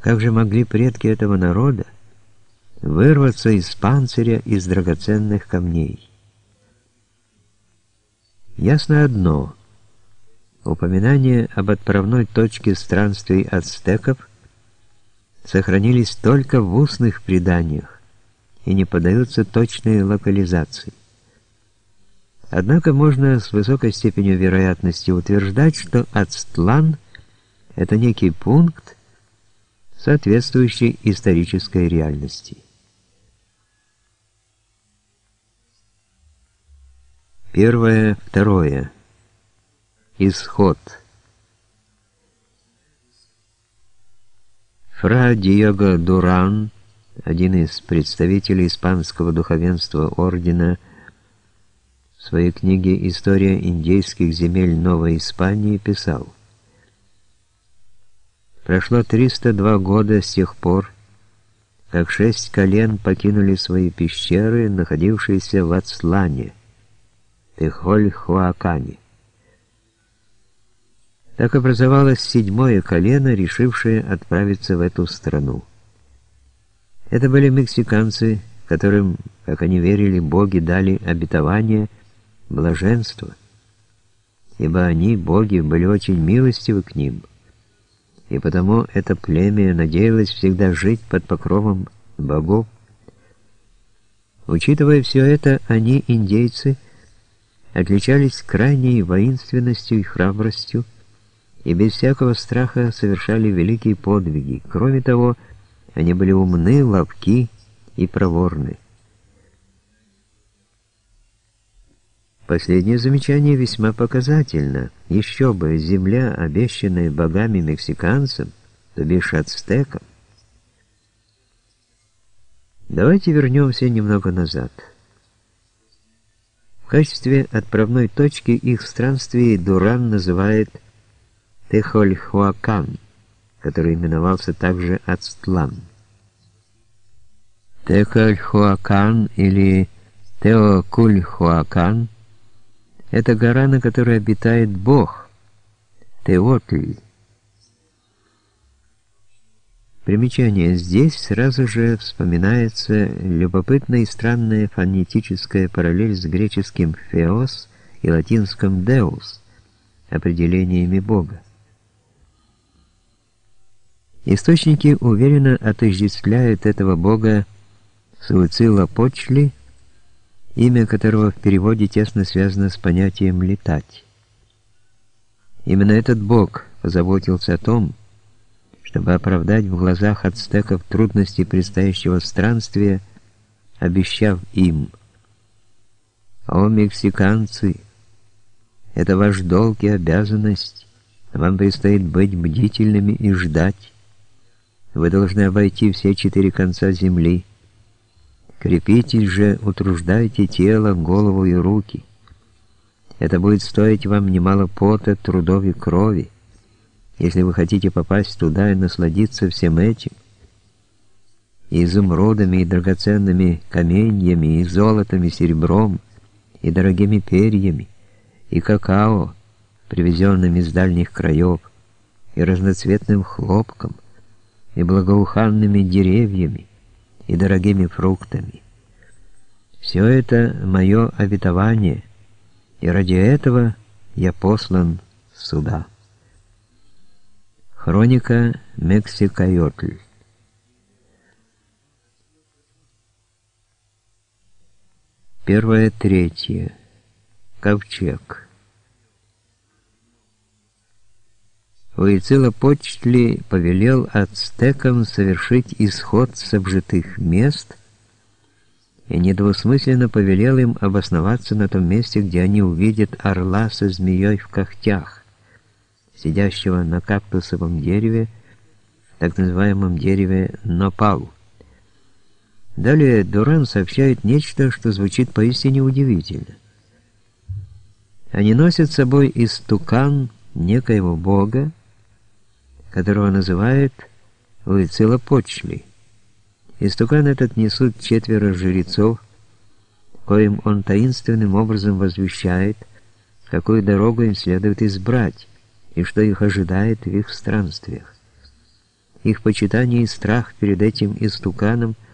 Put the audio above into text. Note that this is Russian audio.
Как же могли предки этого народа вырваться из панциря из драгоценных камней? Ясно одно. Упоминания об отправной точке странствий ацтеков сохранились только в устных преданиях и не поддаются точной локализации. Однако можно с высокой степенью вероятности утверждать, что Ацтлан – это некий пункт, соответствующий исторической реальности. Первое, второе. Исход. Фра Диего Дуран, один из представителей испанского духовенства ордена в своей книге «История индейских земель Новой Испании» писал Прошло 302 года с тех пор, как шесть колен покинули свои пещеры, находившиеся в Ацлане, Техоль-Хуакане. Так образовалось седьмое колено, решившее отправиться в эту страну. Это были мексиканцы, которым, как они верили, боги дали обетование – блаженства, ибо они, боги, были очень милостивы к ним, и потому это племя надеялось всегда жить под покровом богов. Учитывая все это, они, индейцы, отличались крайней воинственностью и храбростью, и без всякого страха совершали великие подвиги. Кроме того, они были умны, ловки и проворны. Последнее замечание весьма показательно. Еще бы, земля, обещанная богами мексиканцам, то бишь ацтекам. Давайте вернемся немного назад. В качестве отправной точки их странствий Дуран называет Техольхуакан, который именовался также Ацтлан. Техольхуакан или Теокульхуакан – это гора, на которой обитает Бог, Теотль. Примечание. Здесь сразу же вспоминается любопытная и странная фонетическая параллель с греческим «феос» и латинским «деус» определениями Бога. Источники уверенно отождествляют этого Бога с Уцилопочли имя которого в переводе тесно связано с понятием «летать». Именно этот бог позаботился о том, чтобы оправдать в глазах ацтеков трудности предстоящего странствия, обещав им «О, мексиканцы, это ваш долг и обязанность, вам предстоит быть бдительными и ждать. Вы должны обойти все четыре конца земли» Крепитесь же, утруждайте тело, голову и руки. Это будет стоить вам немало пота, трудов и крови, если вы хотите попасть туда и насладиться всем этим. И изумрудами, и драгоценными каменьями, и золотом, и серебром, и дорогими перьями, и какао, привезенным из дальних краев, и разноцветным хлопком, и благоуханными деревьями, и дорогими фруктами. Все это мое обетование, и ради этого я послан сюда. Хроника Мексикайотль Первое, третье. Ковчег. Уицилопочтли повелел ацтекам совершить исход с обжитых мест и недвусмысленно повелел им обосноваться на том месте, где они увидят орла со змеей в когтях, сидящего на кактусовом дереве, так называемом дереве Нопал. Далее Дуран сообщает нечто, что звучит поистине удивительно. Они носят с собой истукан некоего бога, которого называют Уицилопочли. Истукан этот несут четверо жрецов, коим он таинственным образом возвещает, какую дорогу им следует избрать и что их ожидает в их странствиях. их почитание и страх перед этим истуканом –